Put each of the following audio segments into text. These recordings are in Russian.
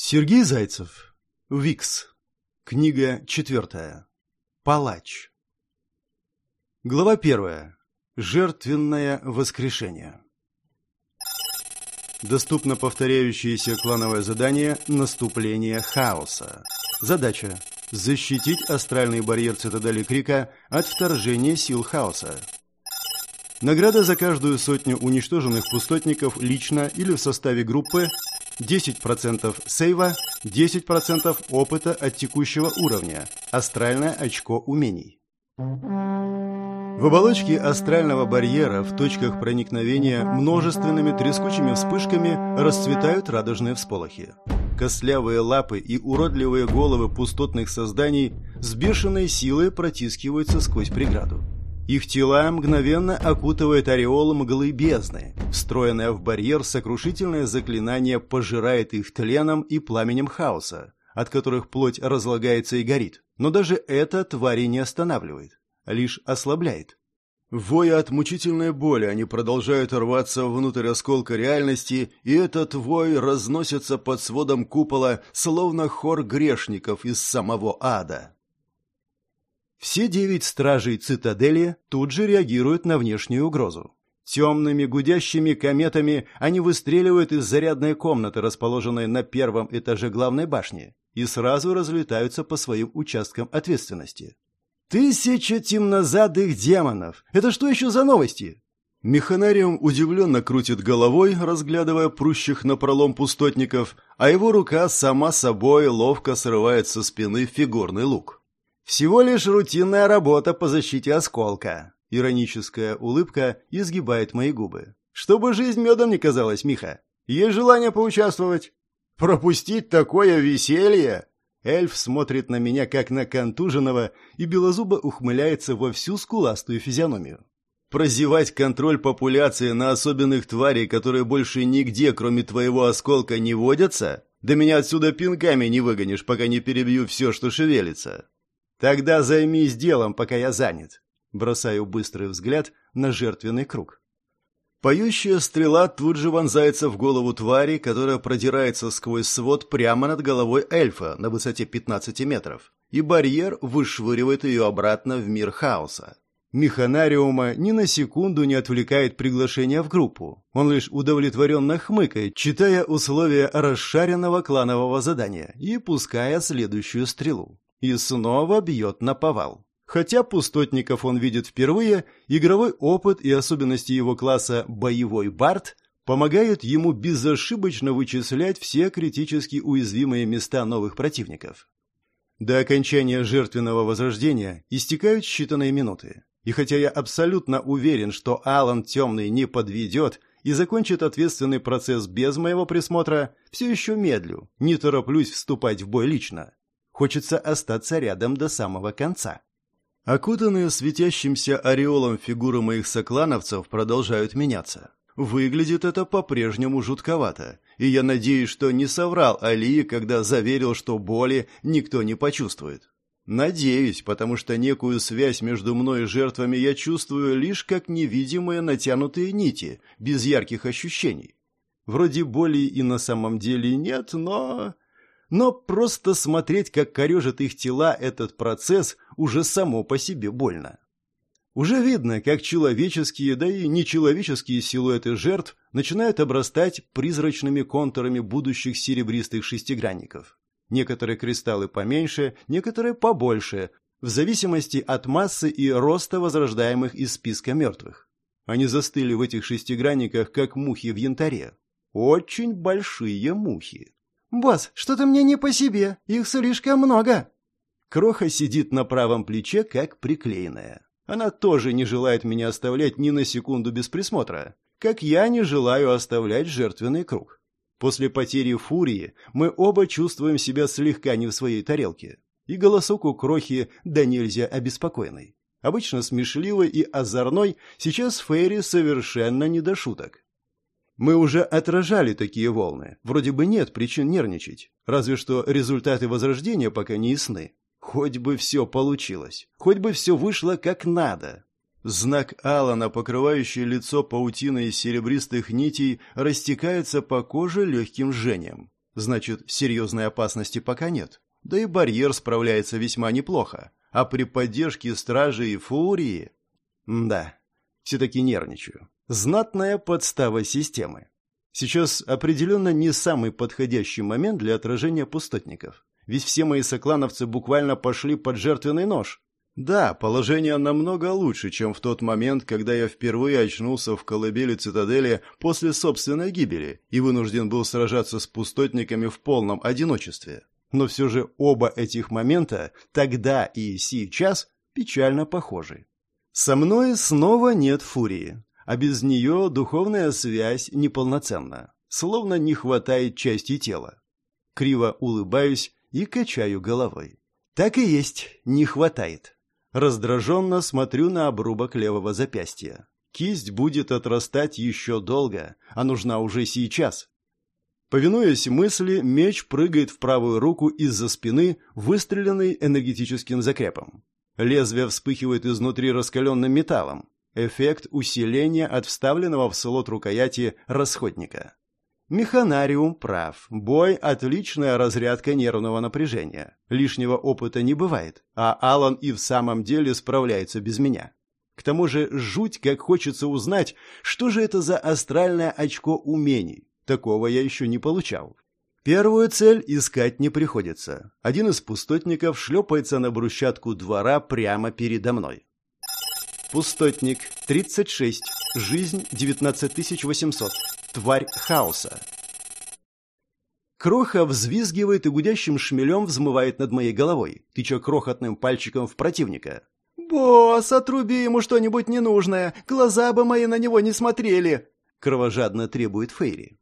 Сергей Зайцев. Викс. Книга четвертая. Палач. Глава первая. Жертвенное воскрешение. Доступно повторяющееся клановое задание «Наступление хаоса». Задача – защитить астральный барьер цитадели Крика от вторжения сил хаоса. Награда за каждую сотню уничтоженных пустотников лично или в составе группы 10% сейва, 10% опыта от текущего уровня, астральное очко умений. В оболочке астрального барьера в точках проникновения множественными трескучими вспышками расцветают радужные всполохи. Костлявые лапы и уродливые головы пустотных созданий с бешеной силой протискиваются сквозь преграду. Их тела мгновенно окутывает ореол мглы бездны. Встроенное в барьер сокрушительное заклинание пожирает их тленом и пламенем хаоса, от которых плоть разлагается и горит. Но даже это твари не останавливает, лишь ослабляет. Воя от мучительной боли, они продолжают рваться внутрь осколка реальности, и этот вой разносится под сводом купола, словно хор грешников из самого ада. Все девять стражей цитадели тут же реагируют на внешнюю угрозу. Темными гудящими кометами они выстреливают из зарядной комнаты, расположенной на первом этаже главной башни, и сразу разлетаются по своим участкам ответственности. «Тысяча темнозадых демонов! Это что еще за новости?» Механариум удивленно крутит головой, разглядывая прущих напролом пустотников, а его рука сама собой ловко срывает со спины фигурный лук. Всего лишь рутинная работа по защите осколка. Ироническая улыбка изгибает мои губы. Чтобы жизнь медом не казалась, Миха. Есть желание поучаствовать? Пропустить такое веселье? Эльф смотрит на меня, как на контуженного, и белозубо ухмыляется во всю скуластую физиономию. Прозевать контроль популяции на особенных тварей, которые больше нигде, кроме твоего осколка, не водятся? Да меня отсюда пинками не выгонишь, пока не перебью все, что шевелится. Тогда займись делом, пока я занят. Бросаю быстрый взгляд на жертвенный круг. Поющая стрела тут же вонзается в голову твари, которая продирается сквозь свод прямо над головой эльфа на высоте 15 метров, и барьер вышвыривает ее обратно в мир хаоса. Механариума ни на секунду не отвлекает приглашение в группу. Он лишь удовлетворенно хмыкает, читая условия расшаренного кланового задания и пуская следующую стрелу. И снова бьет на повал. Хотя пустотников он видит впервые, игровой опыт и особенности его класса «боевой бард» помогают ему безошибочно вычислять все критически уязвимые места новых противников. До окончания жертвенного возрождения истекают считанные минуты. И хотя я абсолютно уверен, что Алан Темный не подведет и закончит ответственный процесс без моего присмотра, все еще медлю, не тороплюсь вступать в бой лично. Хочется остаться рядом до самого конца. Окутанные светящимся ореолом фигуры моих соклановцев продолжают меняться. Выглядит это по-прежнему жутковато, и я надеюсь, что не соврал Алии, когда заверил, что боли никто не почувствует. Надеюсь, потому что некую связь между мной и жертвами я чувствую лишь как невидимые натянутые нити, без ярких ощущений. Вроде боли и на самом деле нет, но но просто смотреть, как корежит их тела этот процесс, уже само по себе больно. Уже видно, как человеческие, да и нечеловеческие силуэты жертв начинают обрастать призрачными контурами будущих серебристых шестигранников. Некоторые кристаллы поменьше, некоторые побольше, в зависимости от массы и роста возрождаемых из списка мертвых. Они застыли в этих шестигранниках, как мухи в янтаре. Очень большие мухи. «Босс, что-то мне не по себе, их слишком много». Кроха сидит на правом плече, как приклеенная. Она тоже не желает меня оставлять ни на секунду без присмотра, как я не желаю оставлять жертвенный круг. После потери фурии мы оба чувствуем себя слегка не в своей тарелке. И голосок у Крохи да нельзя обеспокоенный. Обычно смешливый и озорной, сейчас Фейри совершенно не до шуток. Мы уже отражали такие волны. Вроде бы нет причин нервничать. Разве что результаты возрождения пока не ясны. Хоть бы все получилось. Хоть бы все вышло как надо. Знак Алана, покрывающий лицо паутиной из серебристых нитей, растекается по коже легким жжением. Значит, серьезной опасности пока нет. Да и барьер справляется весьма неплохо. А при поддержке стражи и фурии... Да, все-таки нервничаю. Знатная подстава системы. Сейчас определенно не самый подходящий момент для отражения пустотников. Ведь все мои соклановцы буквально пошли под жертвенный нож. Да, положение намного лучше, чем в тот момент, когда я впервые очнулся в колыбели цитадели после собственной гибели и вынужден был сражаться с пустотниками в полном одиночестве. Но все же оба этих момента, тогда и сейчас, печально похожи. Со мной снова нет фурии, а без нее духовная связь неполноценна, словно не хватает части тела. Криво улыбаюсь и качаю головой. Так и есть, не хватает. Раздраженно смотрю на обрубок левого запястья. Кисть будет отрастать еще долго, а нужна уже сейчас. Повинуясь мысли, меч прыгает в правую руку из-за спины, выстреленный энергетическим закрепом. Лезвие вспыхивает изнутри раскаленным металлом. Эффект усиления от вставленного в слот рукояти расходника. Механариум прав. Бой – отличная разрядка нервного напряжения. Лишнего опыта не бывает, а Алан и в самом деле справляется без меня. К тому же жуть, как хочется узнать, что же это за астральное очко умений. Такого я еще не получал. Первую цель искать не приходится. Один из пустотников шлепается на брусчатку двора прямо передо мной. Пустотник, 36, жизнь 19800, тварь хаоса. Кроха взвизгивает и гудящим шмелем взмывает над моей головой, тыча крохотным пальчиком в противника. «Босс, отруби ему что-нибудь ненужное, глаза бы мои на него не смотрели!» Кровожадно требует Фейри.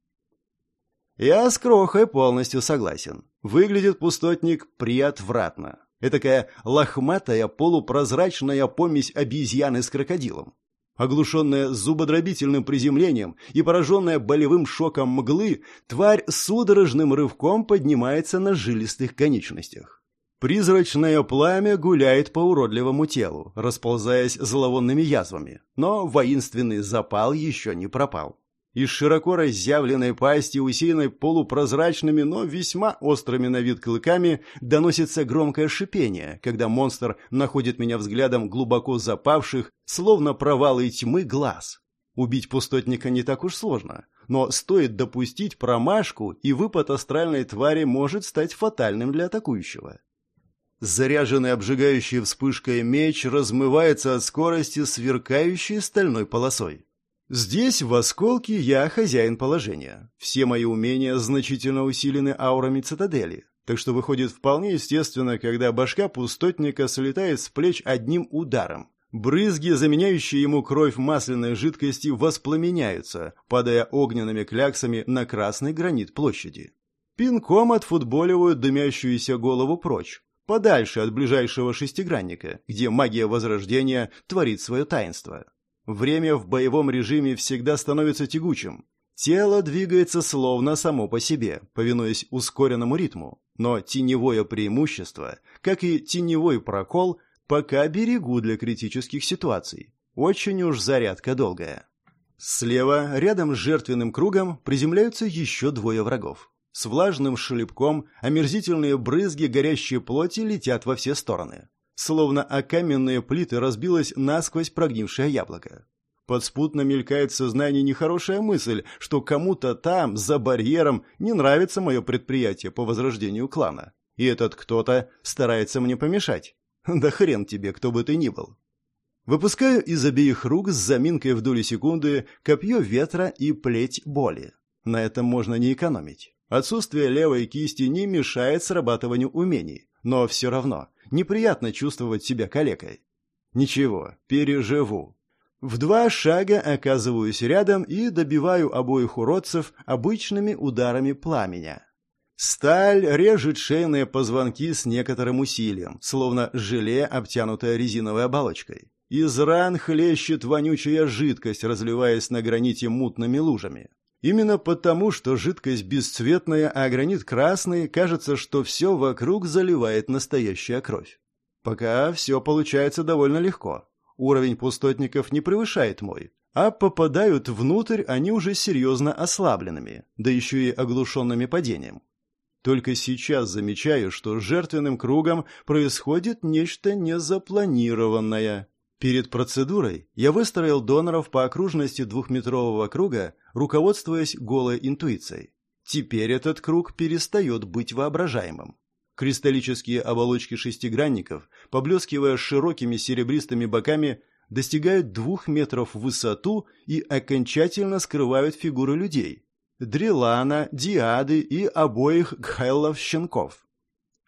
Я с Крохой полностью согласен. Выглядит пустотник приотвратно. Этакая лохматая полупрозрачная помесь обезьяны с крокодилом. Оглушенная зубодробительным приземлением и пораженная болевым шоком мглы, тварь судорожным рывком поднимается на жилистых конечностях. Призрачное пламя гуляет по уродливому телу, расползаясь зловонными язвами, но воинственный запал еще не пропал. Из широко разъявленной пасти, усеянной полупрозрачными, но весьма острыми на вид клыками, доносится громкое шипение, когда монстр находит меня взглядом глубоко запавших, словно провалы тьмы, глаз. Убить пустотника не так уж сложно, но стоит допустить промашку, и выпад астральной твари может стать фатальным для атакующего. Заряженный обжигающей вспышкой меч размывается от скорости, сверкающей стальной полосой. Здесь, в осколке, я хозяин положения. Все мои умения значительно усилены аурами цитадели. Так что выходит вполне естественно, когда башка пустотника слетает с плеч одним ударом. Брызги, заменяющие ему кровь масляной жидкости, воспламеняются, падая огненными кляксами на красный гранит площади. Пинком отфутболивают дымящуюся голову прочь, подальше от ближайшего шестигранника, где магия возрождения творит свое таинство. Время в боевом режиме всегда становится тягучим. Тело двигается словно само по себе, повинуясь ускоренному ритму. Но теневое преимущество, как и теневой прокол, пока берегу для критических ситуаций. Очень уж зарядка долгая. Слева, рядом с жертвенным кругом, приземляются еще двое врагов. С влажным шлепком омерзительные брызги горящей плоти летят во все стороны словно о каменные плиты разбилось насквозь прогнившее яблоко. Подспутно мелькает в сознании нехорошая мысль, что кому-то там, за барьером, не нравится мое предприятие по возрождению клана. И этот кто-то старается мне помешать. Да хрен тебе, кто бы ты ни был. Выпускаю из обеих рук с заминкой в доли секунды копье ветра и плеть боли. На этом можно не экономить. Отсутствие левой кисти не мешает срабатыванию умений, но все равно неприятно чувствовать себя калекой. Ничего, переживу. В два шага оказываюсь рядом и добиваю обоих уродцев обычными ударами пламени. Сталь режет шейные позвонки с некоторым усилием, словно желе, обтянутое резиновой оболочкой. Из ран хлещет вонючая жидкость, разливаясь на граните мутными лужами. Именно потому, что жидкость бесцветная, а гранит красный, кажется, что все вокруг заливает настоящая кровь. Пока все получается довольно легко. Уровень пустотников не превышает мой, а попадают внутрь они уже серьезно ослабленными, да еще и оглушенными падением. Только сейчас замечаю, что жертвенным кругом происходит нечто незапланированное. Перед процедурой я выстроил доноров по окружности двухметрового круга, руководствуясь голой интуицией. Теперь этот круг перестает быть воображаемым. Кристаллические оболочки шестигранников, поблескивая широкими серебристыми боками, достигают двух метров в высоту и окончательно скрывают фигуры людей. Дрилана, Диады и обоих Гхайлов-щенков.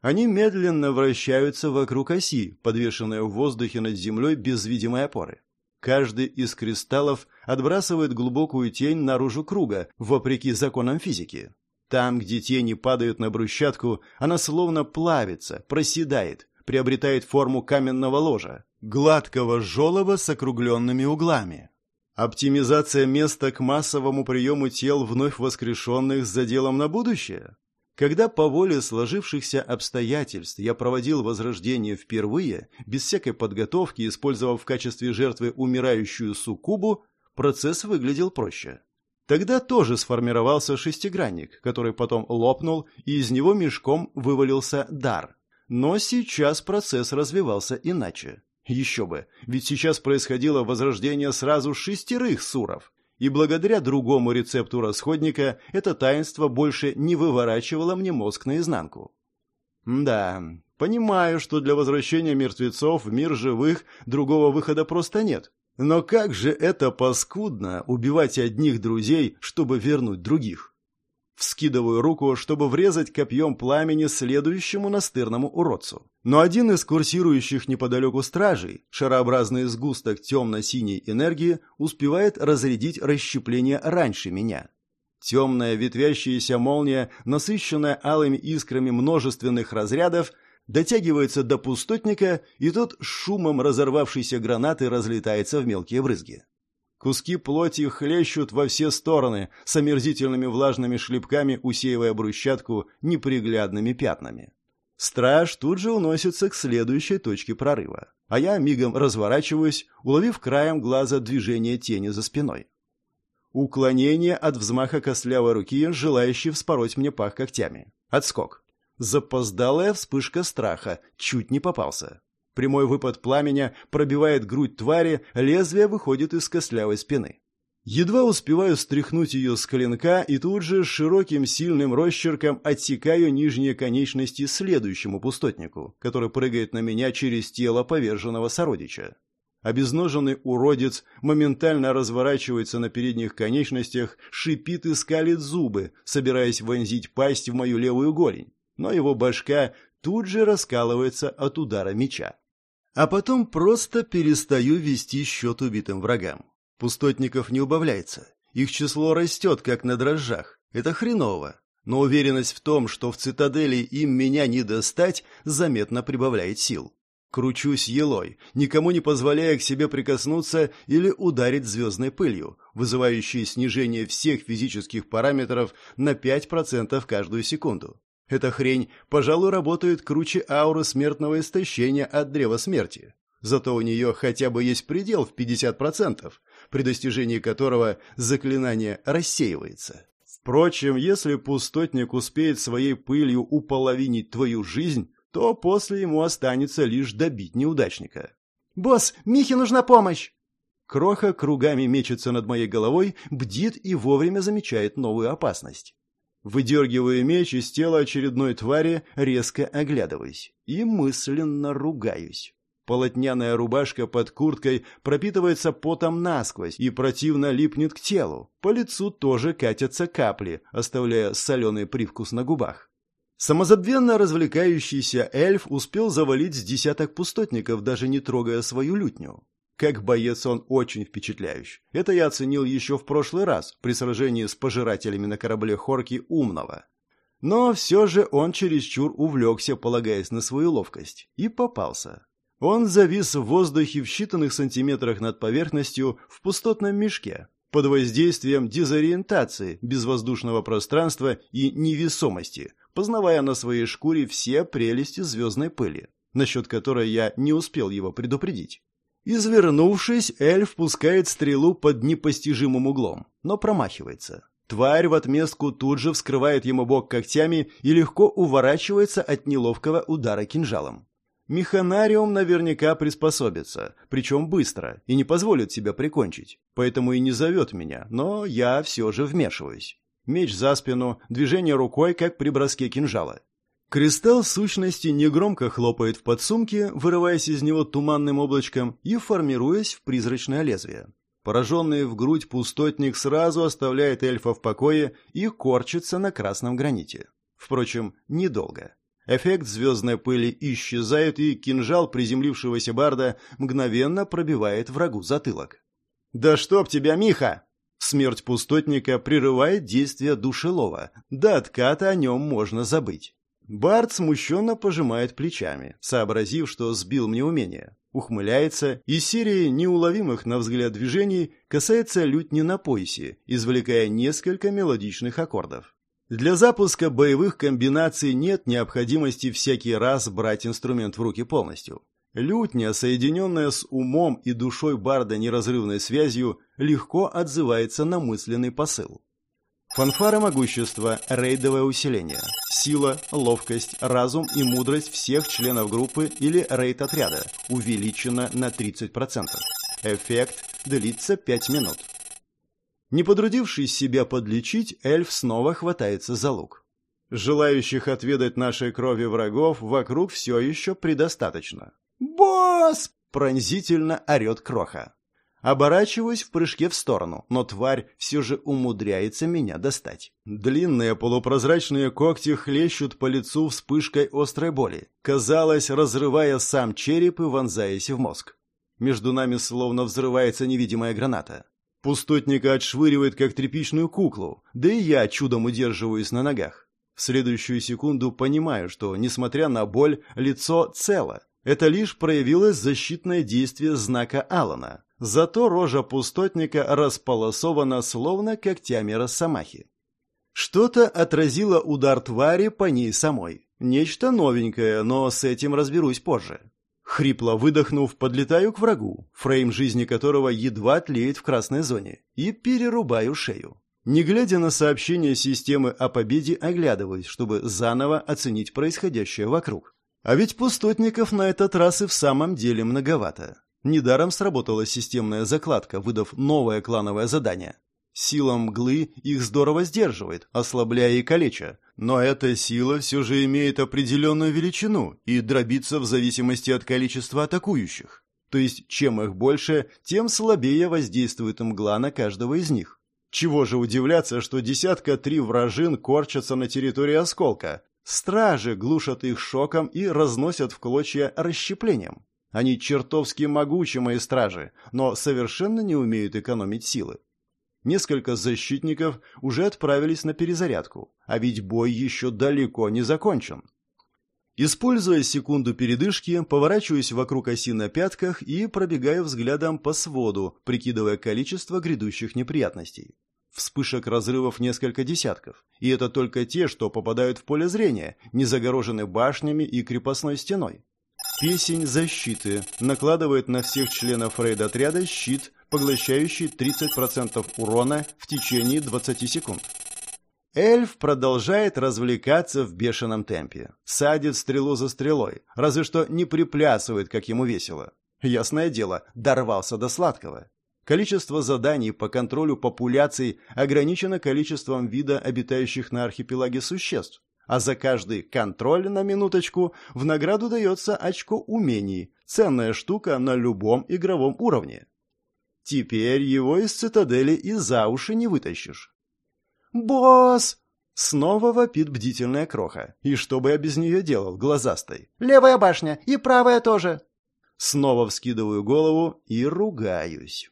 Они медленно вращаются вокруг оси, подвешенной в воздухе над землей без видимой опоры. Каждый из кристаллов отбрасывает глубокую тень наружу круга, вопреки законам физики. Там, где тени падают на брусчатку, она словно плавится, проседает, приобретает форму каменного ложа, гладкого желоба с округленными углами. Оптимизация места к массовому приему тел вновь воскрешенных с заделом на будущее? Когда по воле сложившихся обстоятельств я проводил возрождение впервые, без всякой подготовки, использовав в качестве жертвы умирающую суккубу, процесс выглядел проще. Тогда тоже сформировался шестигранник, который потом лопнул, и из него мешком вывалился дар. Но сейчас процесс развивался иначе. Еще бы, ведь сейчас происходило возрождение сразу шестерых суров, и благодаря другому рецепту расходника это таинство больше не выворачивало мне мозг наизнанку. Да, понимаю, что для возвращения мертвецов в мир живых другого выхода просто нет. Но как же это паскудно убивать одних друзей, чтобы вернуть других? Вскидываю руку, чтобы врезать копьем пламени следующему настырному уродцу. Но один из курсирующих неподалеку стражей, шарообразный сгусток темно-синей энергии, успевает разрядить расщепление раньше меня. Темная ветвящаяся молния, насыщенная алыми искрами множественных разрядов, дотягивается до пустотника, и тот шумом разорвавшейся гранаты разлетается в мелкие брызги. Куски плоти хлещут во все стороны, с омерзительными влажными шлепками усеивая брусчатку неприглядными пятнами. Страж тут же уносится к следующей точке прорыва, а я мигом разворачиваюсь, уловив краем глаза движение тени за спиной. Уклонение от взмаха костлявой руки, желающей вспороть мне пах когтями. Отскок. Запоздалая вспышка страха, чуть не попался. Прямой выпад пламени пробивает грудь твари, лезвие выходит из костлявой спины. Едва успеваю стряхнуть ее с клинка и тут же широким сильным росчерком отсекаю нижние конечности следующему пустотнику, который прыгает на меня через тело поверженного сородича. Обезноженный уродец моментально разворачивается на передних конечностях, шипит и скалит зубы, собираясь вонзить пасть в мою левую голень, но его башка тут же раскалывается от удара меча. А потом просто перестаю вести счет убитым врагам. Пустотников не убавляется. Их число растет, как на дрожжах. Это хреново. Но уверенность в том, что в цитадели им меня не достать, заметно прибавляет сил. Кручусь елой, никому не позволяя к себе прикоснуться или ударить звездной пылью, вызывающей снижение всех физических параметров на 5% каждую секунду. Эта хрень, пожалуй, работает круче ауры смертного истощения от древа смерти. Зато у нее хотя бы есть предел в 50%, при достижении которого заклинание рассеивается. Впрочем, если пустотник успеет своей пылью уполовинить твою жизнь, то после ему останется лишь добить неудачника. «Босс, Михе нужна помощь!» Кроха кругами мечется над моей головой, бдит и вовремя замечает новую опасность. Выдергиваю меч из тела очередной твари, резко оглядываясь. И мысленно ругаюсь. Полотняная рубашка под курткой пропитывается потом насквозь и противно липнет к телу. По лицу тоже катятся капли, оставляя соленый привкус на губах. Самозабвенно развлекающийся эльф успел завалить с десяток пустотников, даже не трогая свою лютню. Как боец он очень впечатляющий. Это я оценил еще в прошлый раз, при сражении с пожирателями на корабле Хорки Умного. Но все же он чересчур увлекся, полагаясь на свою ловкость, и попался. Он завис в воздухе в считанных сантиметрах над поверхностью в пустотном мешке, под воздействием дезориентации, безвоздушного пространства и невесомости, познавая на своей шкуре все прелести звездной пыли, насчет которой я не успел его предупредить. Извернувшись, эльф пускает стрелу под непостижимым углом, но промахивается. Тварь в отместку тут же вскрывает ему бок когтями и легко уворачивается от неловкого удара кинжалом. Механариум наверняка приспособится, причем быстро, и не позволит себя прикончить. Поэтому и не зовет меня, но я все же вмешиваюсь. Меч за спину, движение рукой, как при броске кинжала. Кристалл сущности негромко хлопает в подсумке, вырываясь из него туманным облачком и формируясь в призрачное лезвие. Пораженный в грудь пустотник сразу оставляет эльфа в покое и корчится на красном граните. Впрочем, недолго. Эффект звездной пыли исчезает, и кинжал приземлившегося барда мгновенно пробивает врагу затылок. «Да чтоб тебя, Миха!» Смерть пустотника прерывает действие душелова. До отката о нем можно забыть. Барт смущенно пожимает плечами, сообразив, что сбил мне умение. Ухмыляется, и серии неуловимых на взгляд движений касается лютни на поясе, извлекая несколько мелодичных аккордов. Для запуска боевых комбинаций нет необходимости всякий раз брать инструмент в руки полностью. Лютня, соединенная с умом и душой барда неразрывной связью, легко отзывается на мысленный посыл. Фанфара могущества, рейдовое усиление. Сила, ловкость, разум и мудрость всех членов группы или рейд-отряда увеличена на 30%. Эффект длится 5 минут. Не потрудившись себя подлечить, эльф снова хватается за лук. Желающих отведать нашей крови врагов вокруг все еще предостаточно. «Босс!» — пронзительно орет Кроха. Оборачиваюсь в прыжке в сторону, но тварь все же умудряется меня достать. Длинные полупрозрачные когти хлещут по лицу вспышкой острой боли, казалось, разрывая сам череп и вонзаясь в мозг. Между нами словно взрывается невидимая граната. Пустотника отшвыривает, как тряпичную куклу, да и я чудом удерживаюсь на ногах. В следующую секунду понимаю, что, несмотря на боль, лицо цело. Это лишь проявилось защитное действие знака Алана. Зато рожа пустотника располосована словно когтями росомахи. Что-то отразило удар твари по ней самой. Нечто новенькое, но с этим разберусь позже. Хрипло выдохнув, подлетаю к врагу, фрейм жизни которого едва тлеет в красной зоне, и перерубаю шею. Не глядя на сообщение системы о победе, оглядываюсь, чтобы заново оценить происходящее вокруг. А ведь пустотников на этот раз и в самом деле многовато. Недаром сработала системная закладка, выдав новое клановое задание. Сила мглы их здорово сдерживает, ослабляя и калеча. Но эта сила все же имеет определенную величину и дробится в зависимости от количества атакующих. То есть, чем их больше, тем слабее воздействует мгла на каждого из них. Чего же удивляться, что десятка три вражин корчатся на территории осколка. Стражи глушат их шоком и разносят в клочья расщеплением. Они чертовски могучи, мои стражи, но совершенно не умеют экономить силы. Несколько защитников уже отправились на перезарядку, а ведь бой еще далеко не закончен. Используя секунду передышки, поворачиваюсь вокруг оси на пятках и пробегаю взглядом по своду, прикидывая количество грядущих неприятностей. Вспышек разрывов несколько десятков, и это только те, что попадают в поле зрения, не загорожены башнями и крепостной стеной. Песень защиты накладывает на всех членов рейд-отряда щит, поглощающий 30% урона в течение 20 секунд. Эльф продолжает развлекаться в бешеном темпе. Садит стрелу за стрелой, разве что не приплясывает, как ему весело. Ясное дело, дорвался до сладкого. Количество заданий по контролю популяций ограничено количеством вида обитающих на архипелаге существ а за каждый контроль на минуточку в награду дается очко умений, ценная штука на любом игровом уровне. Теперь его из цитадели и за уши не вытащишь. «Босс!» Снова вопит бдительная кроха. И что бы я без нее делал, глазастой? «Левая башня и правая тоже!» Снова вскидываю голову и ругаюсь.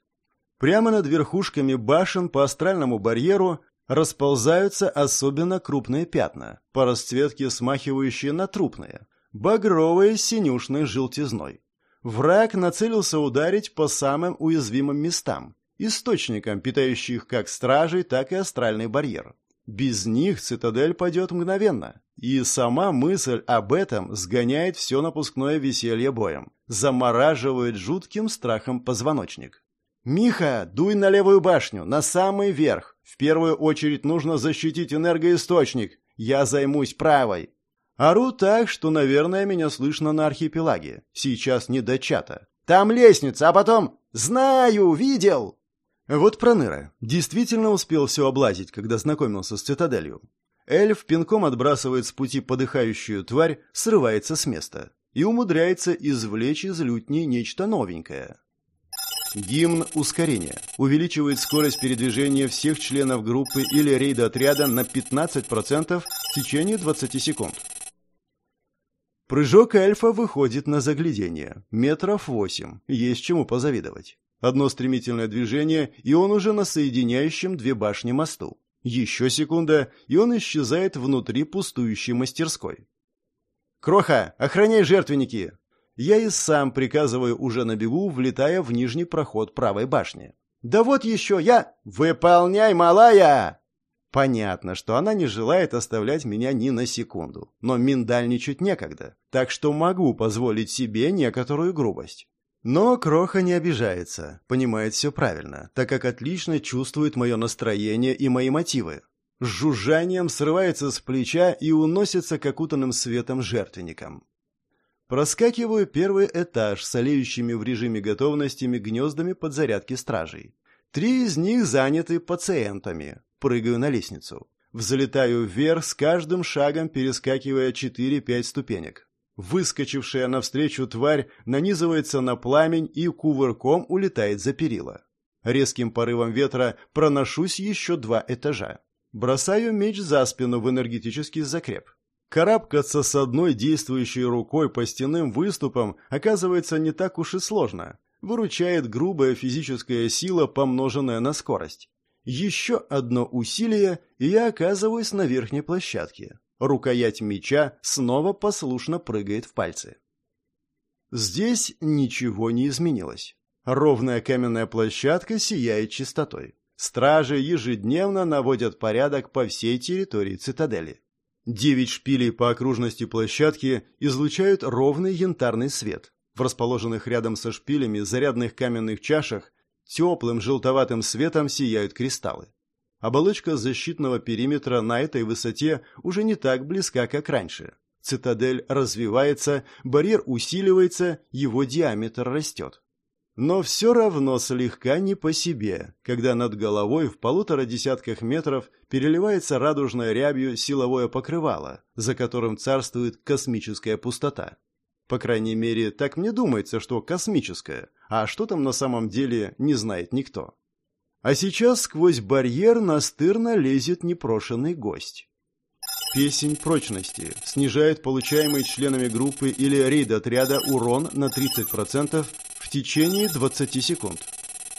Прямо над верхушками башен по астральному барьеру расползаются особенно крупные пятна, по расцветке смахивающие на трупные, багровые с синюшной желтизной. Враг нацелился ударить по самым уязвимым местам, источникам, питающих как стражей, так и астральный барьер. Без них цитадель падет мгновенно. И сама мысль об этом сгоняет все напускное веселье боем, замораживает жутким страхом позвоночник. «Миха, дуй на левую башню, на самый верх. В первую очередь нужно защитить энергоисточник. Я займусь правой. Ору так, что, наверное, меня слышно на архипелаге. Сейчас не до чата. Там лестница, а потом... Знаю, видел! Вот Проныра. Действительно успел все облазить, когда знакомился с цитаделью. Эльф пинком отбрасывает с пути подыхающую тварь, срывается с места и умудряется извлечь из лютни нечто новенькое. Гимн ускорения увеличивает скорость передвижения всех членов группы или рейда отряда на 15% в течение 20 секунд. Прыжок эльфа выходит на заглядение. Метров восемь. Есть чему позавидовать. Одно стремительное движение, и он уже на соединяющем две башни мосту. Еще секунда, и он исчезает внутри пустующей мастерской. «Кроха, охраняй жертвенники!» Я и сам приказываю уже на бегу, влетая в нижний проход правой башни. «Да вот еще я...» «Выполняй, малая!» Понятно, что она не желает оставлять меня ни на секунду, но миндальничать некогда, так что могу позволить себе некоторую грубость. Но Кроха не обижается, понимает все правильно, так как отлично чувствует мое настроение и мои мотивы. С жужжанием срывается с плеча и уносится к окутанным светом жертвенникам. Проскакиваю первый этаж с олеющими в режиме готовности гнездами подзарядки стражей. Три из них заняты пациентами. Прыгаю на лестницу. Взлетаю вверх, с каждым шагом перескакивая 4-5 ступенек. Выскочившая навстречу тварь нанизывается на пламень и кувырком улетает за перила. Резким порывом ветра проношусь еще два этажа. Бросаю меч за спину в энергетический закреп. Карабкаться с одной действующей рукой по стенным выступам оказывается не так уж и сложно. Выручает грубая физическая сила, помноженная на скорость. Еще одно усилие, и я оказываюсь на верхней площадке. Рукоять меча снова послушно прыгает в пальцы. Здесь ничего не изменилось. Ровная каменная площадка сияет чистотой. Стражи ежедневно наводят порядок по всей территории цитадели. Девять шпилей по окружности площадки излучают ровный янтарный свет. В расположенных рядом со шпилями зарядных каменных чашах теплым желтоватым светом сияют кристаллы. Оболочка защитного периметра на этой высоте уже не так близка, как раньше. Цитадель развивается, барьер усиливается, его диаметр растет. Но все равно слегка не по себе, когда над головой в полутора десятках метров переливается радужной рябью силовое покрывало, за которым царствует космическая пустота. По крайней мере, так мне думается, что космическая, а что там на самом деле не знает никто. А сейчас сквозь барьер настырно лезет непрошенный гость. Песень прочности снижает получаемый членами группы или рейд-отряда урон на 30% в течение 20 секунд.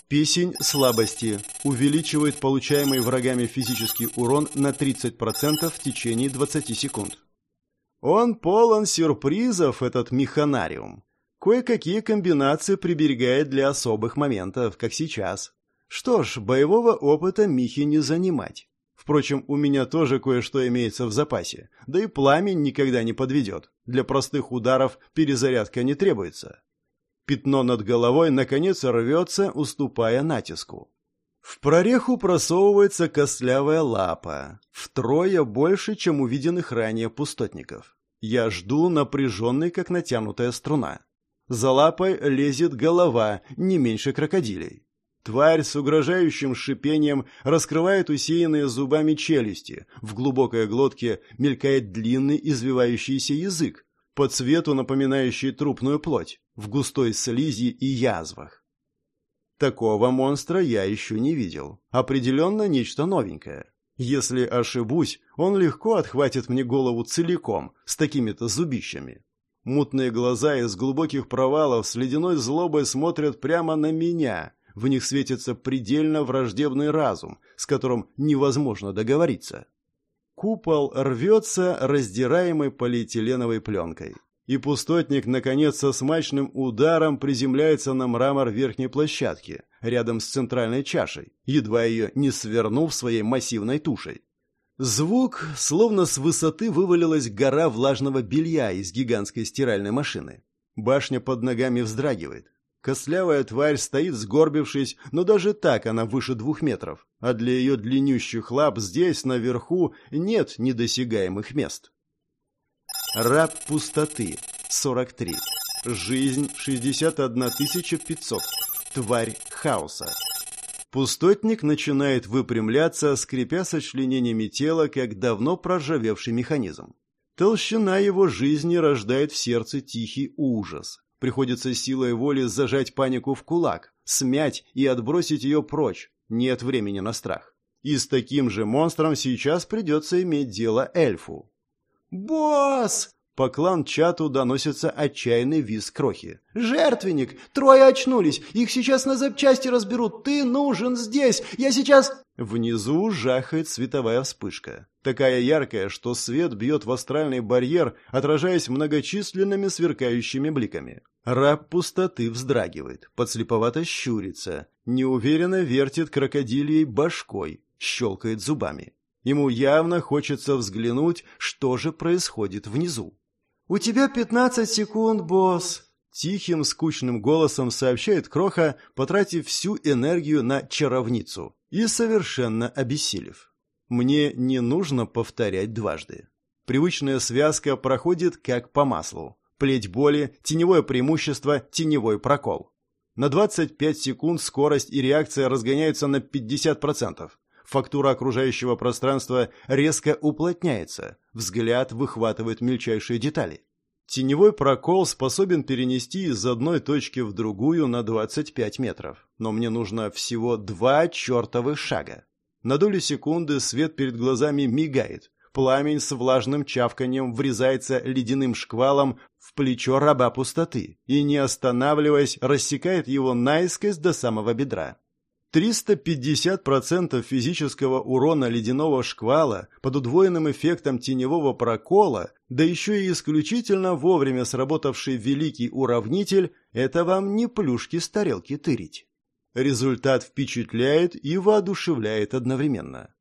Песень слабости увеличивает получаемый врагами физический урон на 30% в течение 20 секунд. Он полон сюрпризов, этот механариум. Кое-какие комбинации приберегает для особых моментов, как сейчас. Что ж, боевого опыта Михи не занимать. Впрочем, у меня тоже кое-что имеется в запасе, да и пламень никогда не подведет. Для простых ударов перезарядка не требуется. Пятно над головой, наконец, рвется, уступая натиску. В прореху просовывается костлявая лапа, втрое больше, чем у виденных ранее пустотников. Я жду, напряженный, как натянутая струна. За лапой лезет голова, не меньше крокодилей. Тварь с угрожающим шипением раскрывает усеянные зубами челюсти. В глубокой глотке мелькает длинный извивающийся язык, по цвету напоминающий трупную плоть, в густой слизи и язвах. Такого монстра я еще не видел. Определенно нечто новенькое. Если ошибусь, он легко отхватит мне голову целиком, с такими-то зубищами. Мутные глаза из глубоких провалов с ледяной злобой смотрят прямо на меня, в них светится предельно враждебный разум, с которым невозможно договориться. Купол рвется, раздираемый полиэтиленовой пленкой. И пустотник, наконец, со смачным ударом приземляется на мрамор верхней площадки, рядом с центральной чашей, едва ее не свернув своей массивной тушей. Звук, словно с высоты вывалилась гора влажного белья из гигантской стиральной машины. Башня под ногами вздрагивает. Костлявая тварь стоит сгорбившись, но даже так она выше двух метров. а для ее длиннющих лап здесь, наверху, нет недосягаемых мест. Раб пустоты, 43. Жизнь, 61 500. Тварь хаоса. Пустотник начинает выпрямляться, скрипя сочленениями тела, как давно проржавевший механизм. Толщина его жизни рождает в сердце тихий ужас. Приходится силой воли зажать панику в кулак, смять и отбросить ее прочь. Нет времени на страх. И с таким же монстром сейчас придется иметь дело эльфу. «Босс!» По клан-чату доносится отчаянный визг крохи. «Жертвенник! Трое очнулись! Их сейчас на запчасти разберут! Ты нужен здесь! Я сейчас...» Внизу жахает световая вспышка. Такая яркая, что свет бьет в астральный барьер, отражаясь многочисленными сверкающими бликами. Раб пустоты вздрагивает, подслеповато щурится, неуверенно вертит крокодильей башкой, щелкает зубами. Ему явно хочется взглянуть, что же происходит внизу. «У тебя пятнадцать секунд, босс!» Тихим, скучным голосом сообщает Кроха, потратив всю энергию на чаровницу и совершенно обессилев. Мне не нужно повторять дважды. Привычная связка проходит как по маслу. Плеть боли, теневое преимущество, теневой прокол. На 25 секунд скорость и реакция разгоняются на 50% фактура окружающего пространства резко уплотняется, взгляд выхватывает мельчайшие детали. Теневой прокол способен перенести из одной точки в другую на 25 метров, но мне нужно всего два чертовых шага. На долю секунды свет перед глазами мигает, пламень с влажным чавканием врезается ледяным шквалом в плечо раба пустоты и, не останавливаясь, рассекает его наискось до самого бедра. 350% физического урона ледяного шквала под удвоенным эффектом теневого прокола, да еще и исключительно вовремя сработавший великий уравнитель, это вам не плюшки с тарелки тырить. Результат впечатляет и воодушевляет одновременно.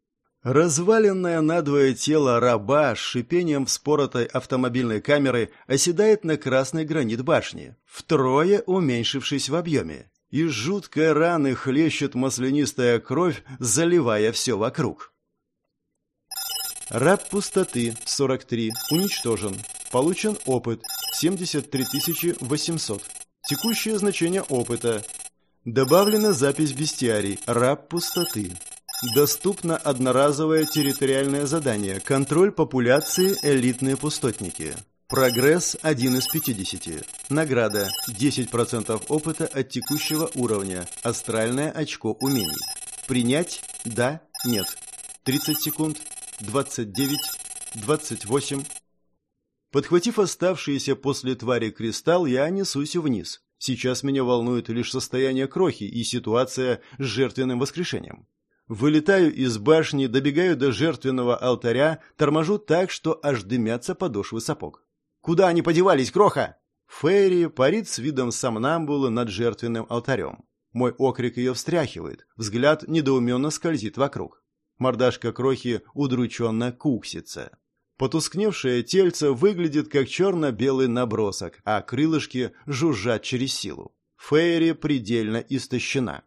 Разваленное надвое тело раба с шипением вспоротой автомобильной камеры оседает на красный гранит башни, втрое уменьшившись в объеме, из жуткой раны хлещет маслянистая кровь, заливая все вокруг. Раб пустоты, 43, уничтожен. Получен опыт, 73 800. Текущее значение опыта. Добавлена запись бестиарий, раб пустоты. Доступно одноразовое территориальное задание «Контроль популяции элитные пустотники». Прогресс 1 из 50. Награда 10% опыта от текущего уровня. Астральное очко умений. Принять? Да? Нет. 30 секунд. 29. 28. Подхватив оставшиеся после твари кристалл, я несусь вниз. Сейчас меня волнует лишь состояние крохи и ситуация с жертвенным воскрешением. Вылетаю из башни, добегаю до жертвенного алтаря, торможу так, что аж дымятся подошвы сапог. Куда они подевались, Кроха?» Фейри парит с видом сомнамбулы над жертвенным алтарем. Мой окрик ее встряхивает, взгляд недоуменно скользит вокруг. Мордашка Крохи удрученно куксится. Потускневшее тельце выглядит как черно-белый набросок, а крылышки жужжат через силу. Фейри предельно истощена.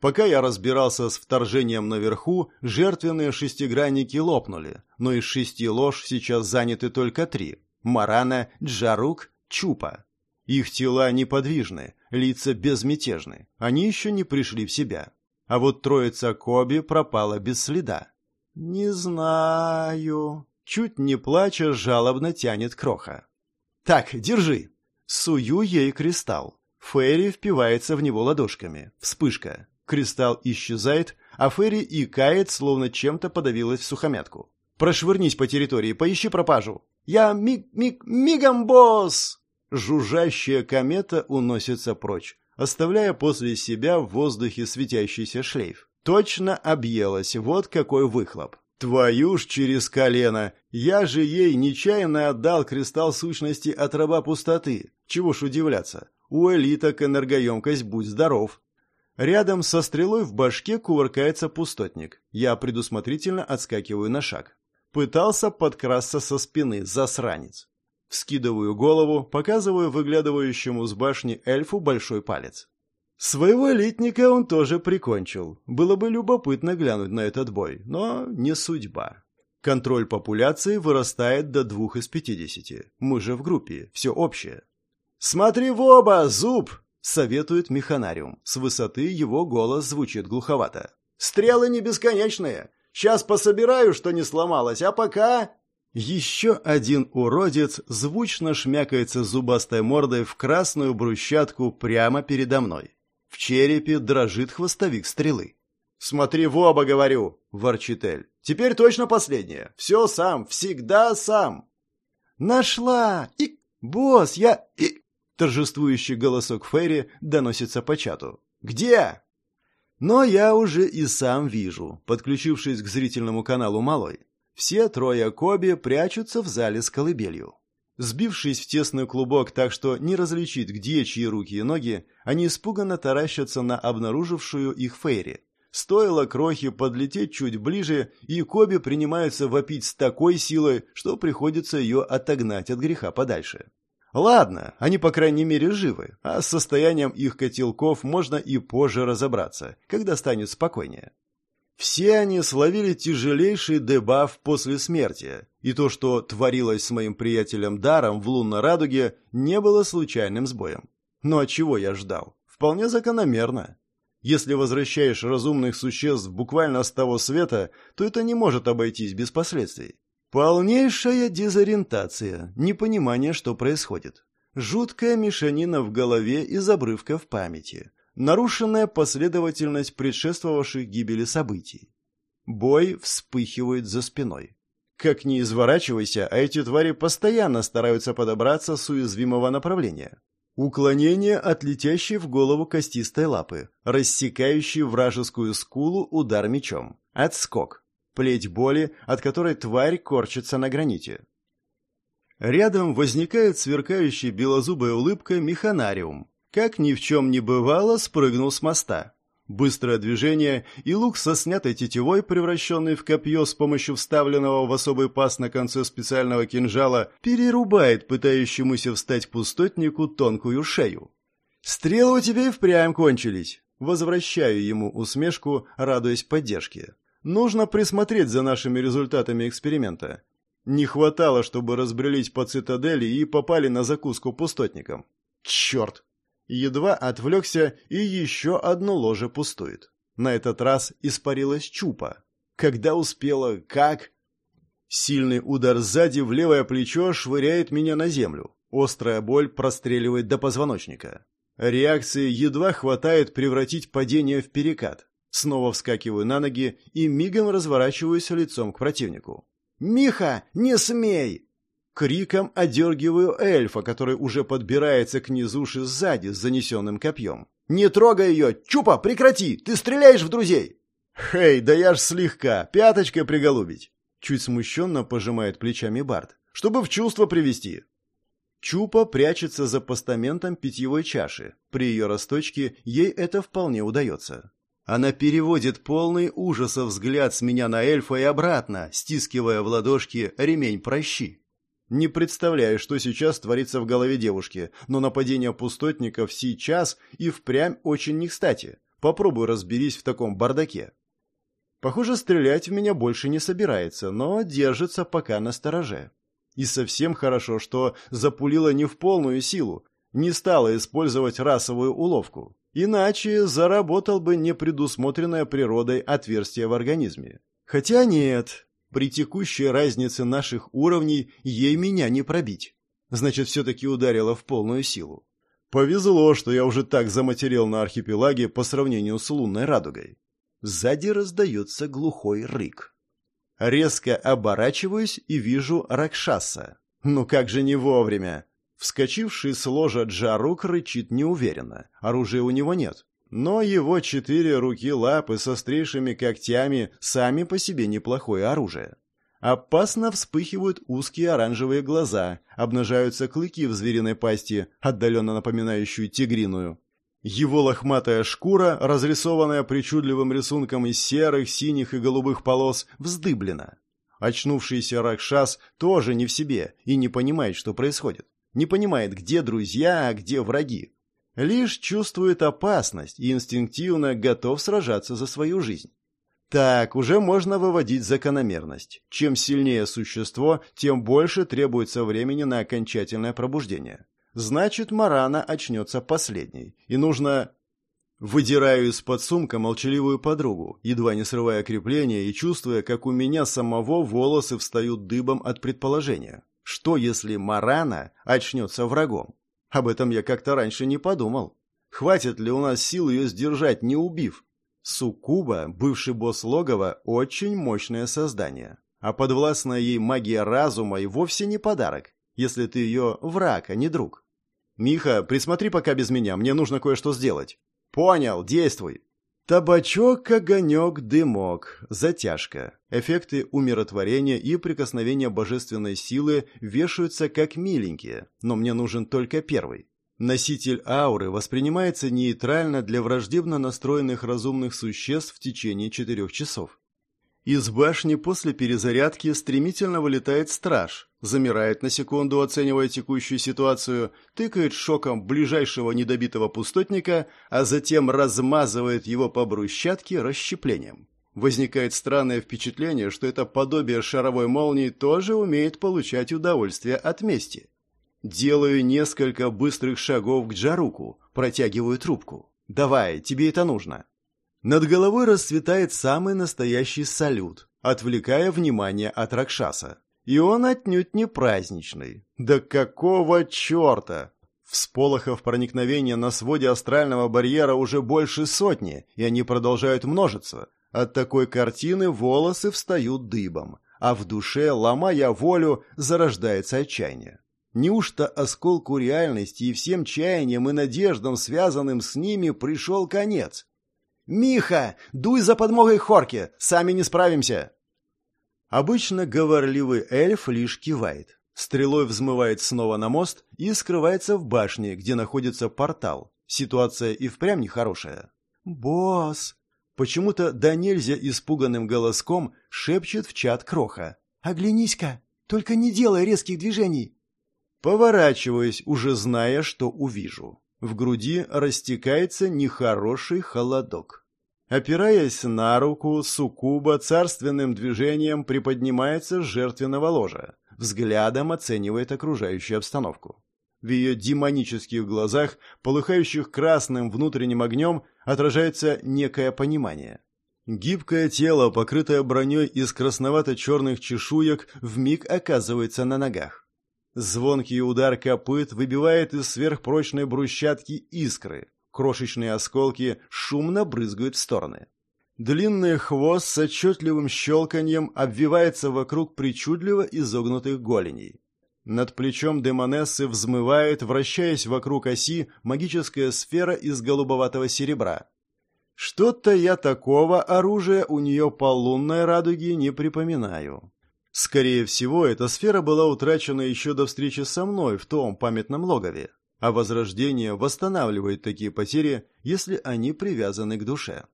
Пока я разбирался с вторжением наверху, жертвенные шестигранники лопнули, но из шести лож сейчас заняты только три. Марана, Джарук, Чупа. Их тела неподвижны, лица безмятежны. Они еще не пришли в себя. А вот троица Коби пропала без следа. «Не знаю...» Чуть не плача, жалобно тянет Кроха. «Так, держи!» Сую ей кристалл. Ферри впивается в него ладошками. Вспышка. Кристалл исчезает, а Ферри икает, словно чем-то подавилась в сухомятку. «Прошвырнись по территории, поищи пропажу!» Я миг-миг... мигом, босс!» Жужжащая комета уносится прочь, оставляя после себя в воздухе светящийся шлейф. Точно объелась, вот какой выхлоп. Твою ж через колено! Я же ей нечаянно отдал кристалл сущности от раба пустоты. Чего ж удивляться? У элиток энергоемкость будь здоров. Рядом со стрелой в башке кувыркается пустотник. Я предусмотрительно отскакиваю на шаг. Пытался подкрасться со спины, засранец. Вскидываю голову, показываю выглядывающему с башни эльфу большой палец. Своего элитника он тоже прикончил. Было бы любопытно глянуть на этот бой, но не судьба. Контроль популяции вырастает до двух из пятидесяти. Мы же в группе, все общее. «Смотри в оба, зуб!» — советует механариум. С высоты его голос звучит глуховато. «Стрелы не бесконечные. Сейчас пособираю, что не сломалось, а пока...» Еще один уродец звучно шмякается зубастой мордой в красную брусчатку прямо передо мной. В черепе дрожит хвостовик стрелы. «Смотри в оба, говорю!» — ворчит Эль. «Теперь точно последнее. Все сам, всегда сам!» «Нашла! И... Босс, я... И...» Торжествующий голосок Ферри доносится по чату. «Где?» Но я уже и сам вижу, подключившись к зрительному каналу Малой. Все трое Коби прячутся в зале с колыбелью. Сбившись в тесный клубок так, что не различить, где чьи руки и ноги, они испуганно таращатся на обнаружившую их Фейри. Стоило крохе подлететь чуть ближе, и Коби принимается вопить с такой силой, что приходится ее отогнать от греха подальше. Ладно, они по крайней мере живы, а с состоянием их котелков можно и позже разобраться, когда станет спокойнее. Все они словили тяжелейший дебаф после смерти, и то, что творилось с моим приятелем Даром в лунной радуге, не было случайным сбоем. Но от чего я ждал? Вполне закономерно. Если возвращаешь разумных существ буквально с того света, то это не может обойтись без последствий. Полнейшая дезориентация, непонимание, что происходит. Жуткая мешанина в голове из обрывков памяти. Нарушенная последовательность предшествовавших гибели событий. Бой вспыхивает за спиной. Как ни изворачивайся, а эти твари постоянно стараются подобраться с уязвимого направления. Уклонение от летящей в голову костистой лапы, рассекающий вражескую скулу удар мечом. Отскок плеть боли, от которой тварь корчится на граните. Рядом возникает сверкающая белозубая улыбка механариум. Как ни в чем не бывало, спрыгнул с моста. Быстрое движение, и лук со снятой тетивой, превращенный в копье с помощью вставленного в особый паз на конце специального кинжала, перерубает пытающемуся встать пустотнику тонкую шею. «Стрелы у тебя и впрямь кончились!» Возвращаю ему усмешку, радуясь поддержке. Нужно присмотреть за нашими результатами эксперимента. Не хватало, чтобы разбрелись по цитадели и попали на закуску пустотникам. Черт! Едва отвлекся, и еще одно ложе пустует. На этот раз испарилась чупа. Когда успела, как... Сильный удар сзади в левое плечо швыряет меня на землю. Острая боль простреливает до позвоночника. Реакции едва хватает превратить падение в перекат. Снова вскакиваю на ноги и мигом разворачиваюсь лицом к противнику. «Миха, не смей!» Криком одергиваю эльфа, который уже подбирается к низуши сзади с занесенным копьем. «Не трогай ее! Чупа, прекрати! Ты стреляешь в друзей!» «Хей, да я ж слегка! Пяточкой приголубить!» Чуть смущенно пожимает плечами Барт. «Чтобы в чувство привести!» Чупа прячется за постаментом питьевой чаши. При ее росточке ей это вполне удается. Она переводит полный ужаса взгляд с меня на эльфа и обратно, стискивая в ладошки ремень прощи. Не представляю, что сейчас творится в голове девушки, но нападение пустотников сейчас и впрямь очень не кстати. Попробуй разберись в таком бардаке. Похоже, стрелять в меня больше не собирается, но держится пока на стороже. И совсем хорошо, что запулила не в полную силу, не стала использовать расовую уловку. Иначе заработал бы непредусмотренное природой отверстие в организме. Хотя нет, при текущей разнице наших уровней ей меня не пробить. Значит, все-таки ударила в полную силу. Повезло, что я уже так заматерел на архипелаге по сравнению с лунной радугой. Сзади раздается глухой рык. Резко оборачиваюсь и вижу Ракшаса. Ну как же не вовремя! Вскочивший с ложа Джарук рычит неуверенно. Оружия у него нет. Но его четыре руки-лапы с острейшими когтями сами по себе неплохое оружие. Опасно вспыхивают узкие оранжевые глаза, обнажаются клыки в звериной пасти, отдаленно напоминающую тигриную. Его лохматая шкура, разрисованная причудливым рисунком из серых, синих и голубых полос, вздыблена. Очнувшийся Ракшас тоже не в себе и не понимает, что происходит не понимает, где друзья, а где враги. Лишь чувствует опасность и инстинктивно готов сражаться за свою жизнь. Так, уже можно выводить закономерность. Чем сильнее существо, тем больше требуется времени на окончательное пробуждение. Значит, Марана очнется последней, и нужно... Выдираю из-под сумка молчаливую подругу, едва не срывая крепление и чувствуя, как у меня самого волосы встают дыбом от предположения. Что, если Марана очнется врагом? Об этом я как-то раньше не подумал. Хватит ли у нас сил ее сдержать, не убив? Суккуба, бывший босс логова, очень мощное создание. А подвластная ей магия разума и вовсе не подарок, если ты ее враг, а не друг. «Миха, присмотри пока без меня, мне нужно кое-что сделать». «Понял, действуй». Табачок, огонек, дымок, затяжка. Эффекты умиротворения и прикосновения божественной силы вешаются как миленькие, но мне нужен только первый. Носитель ауры воспринимается нейтрально для враждебно настроенных разумных существ в течение четырех часов. Из башни после перезарядки стремительно вылетает страж, замирает на секунду, оценивая текущую ситуацию, тыкает шоком ближайшего недобитого пустотника, а затем размазывает его по брусчатке расщеплением. Возникает странное впечатление, что это подобие шаровой молнии тоже умеет получать удовольствие от мести. Делаю несколько быстрых шагов к Джаруку, протягиваю трубку. «Давай, тебе это нужно». Над головой расцветает самый настоящий салют, отвлекая внимание от Ракшаса. И он отнюдь не праздничный. Да какого черта? Всполохов проникновения на своде астрального барьера уже больше сотни, и они продолжают множиться. От такой картины волосы встают дыбом, а в душе, ломая волю, зарождается отчаяние. Неужто осколку реальности и всем чаяниям и надеждам, связанным с ними, пришел конец? «Миха, дуй за подмогой Хорки, сами не справимся!» Обычно говорливый эльф лишь кивает. Стрелой взмывает снова на мост и скрывается в башне, где находится портал. Ситуация и впрямь нехорошая. «Босс!» Почему-то да нельзя испуганным голоском шепчет в чат Кроха. «Оглянись-ка! Только не делай резких движений!» Поворачиваюсь, уже зная, что увижу. В груди растекается нехороший холодок. Опираясь на руку, суккуба царственным движением приподнимается с жертвенного ложа, взглядом оценивает окружающую обстановку. В ее демонических глазах, полыхающих красным внутренним огнем, отражается некое понимание. Гибкое тело, покрытое броней из красновато-черных чешуек, вмиг оказывается на ногах. Звонкий удар копыт выбивает из сверхпрочной брусчатки искры. Крошечные осколки шумно брызгают в стороны. Длинный хвост с отчетливым щелканьем обвивается вокруг причудливо изогнутых голеней. Над плечом демонессы взмывает, вращаясь вокруг оси, магическая сфера из голубоватого серебра. Что-то я такого оружия у нее по лунной радуге не припоминаю. Скорее всего, эта сфера была утрачена еще до встречи со мной в том памятном логове, а возрождение восстанавливает такие потери, если они привязаны к душе.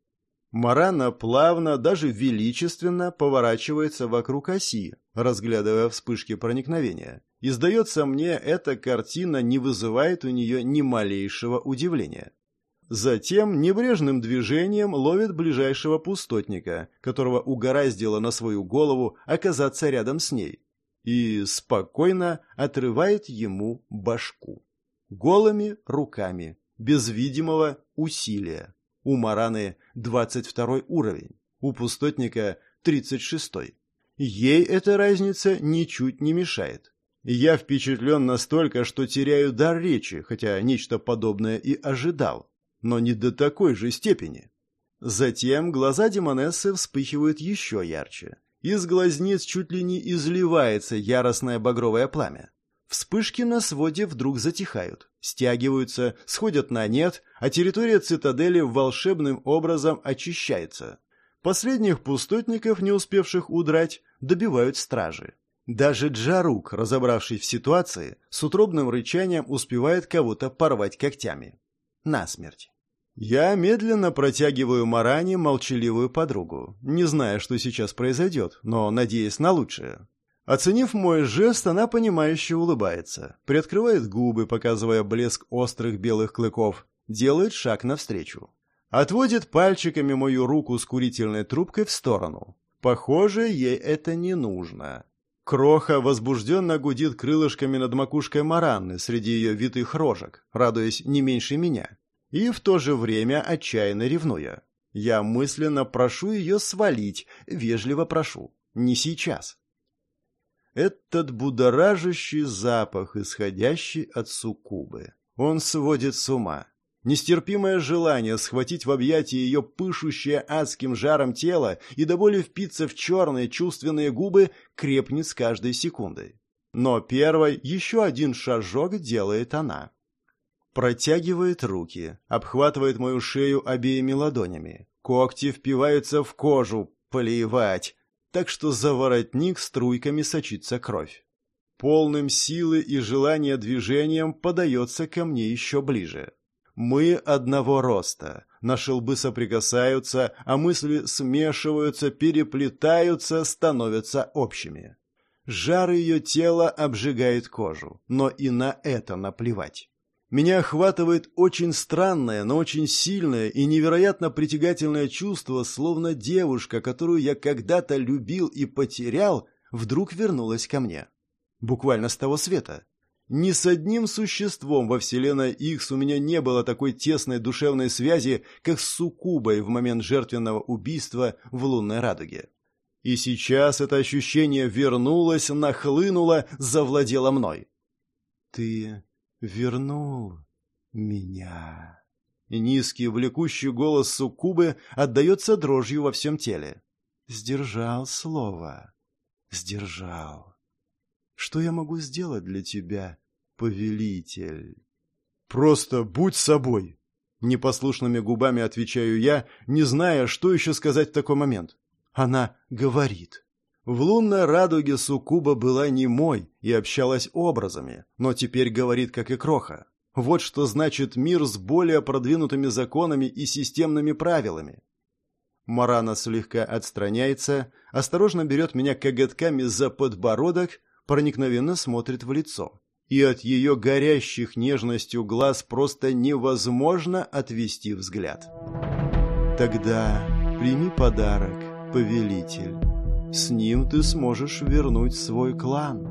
Марана плавно, даже величественно поворачивается вокруг оси, разглядывая вспышки проникновения. И, сдается мне, эта картина не вызывает у нее ни малейшего удивления. Затем небрежным движением ловит ближайшего пустотника, которого угораздило на свою голову оказаться рядом с ней, и спокойно отрывает ему башку. Голыми руками, без видимого усилия. У Мараны 22 уровень, у пустотника 36. Ей эта разница ничуть не мешает. Я впечатлен настолько, что теряю дар речи, хотя нечто подобное и ожидал но не до такой же степени. Затем глаза Демонессы вспыхивают еще ярче. Из глазниц чуть ли не изливается яростное багровое пламя. Вспышки на своде вдруг затихают, стягиваются, сходят на нет, а территория цитадели волшебным образом очищается. Последних пустотников, не успевших удрать, добивают стражи. Даже Джарук, разобравшись в ситуации, с утробным рычанием успевает кого-то порвать когтями. Насмерть. Я медленно протягиваю Маране молчаливую подругу, не зная, что сейчас произойдет, но надеясь на лучшее. Оценив мой жест, она понимающе улыбается, приоткрывает губы, показывая блеск острых белых клыков, делает шаг навстречу. Отводит пальчиками мою руку с курительной трубкой в сторону. Похоже, ей это не нужно. Кроха возбужденно гудит крылышками над макушкой Маранны среди ее витых рожек, радуясь не меньше меня. И в то же время отчаянно ревнуя. Я мысленно прошу ее свалить, вежливо прошу. Не сейчас. Этот будоражащий запах, исходящий от суккубы. Он сводит с ума. Нестерпимое желание схватить в объятия ее пышущее адским жаром тело и до боли впиться в черные чувственные губы крепнет с каждой секундой. Но первой еще один шажок делает она. Протягивает руки, обхватывает мою шею обеими ладонями. Когти впиваются в кожу, плевать, так что за воротник струйками сочится кровь. Полным силы и желания движением подается ко мне еще ближе. Мы одного роста, наши лбы соприкасаются, а мысли смешиваются, переплетаются, становятся общими. Жар ее тела обжигает кожу, но и на это наплевать. Меня охватывает очень странное, но очень сильное и невероятно притягательное чувство, словно девушка, которую я когда-то любил и потерял, вдруг вернулась ко мне. Буквально с того света. Ни с одним существом во вселенной Икс у меня не было такой тесной душевной связи, как с Суккубой в момент жертвенного убийства в лунной радуге. И сейчас это ощущение вернулось, нахлынуло, завладело мной. «Ты вернул меня». Низкий, влекущий голос Суккубы отдается дрожью во всем теле. «Сдержал слово. Сдержал». Что я могу сделать для тебя, повелитель? Просто будь собой. Непослушными губами отвечаю я, не зная, что еще сказать в такой момент. Она говорит. В лунной радуге Сукуба была немой и общалась образами, но теперь говорит, как и Кроха. Вот что значит мир с более продвинутыми законами и системными правилами. Марана слегка отстраняется, осторожно берет меня коготками за подбородок проникновенно смотрит в лицо. И от ее горящих нежностью глаз просто невозможно отвести взгляд. Тогда прими подарок, повелитель. С ним ты сможешь вернуть свой клан.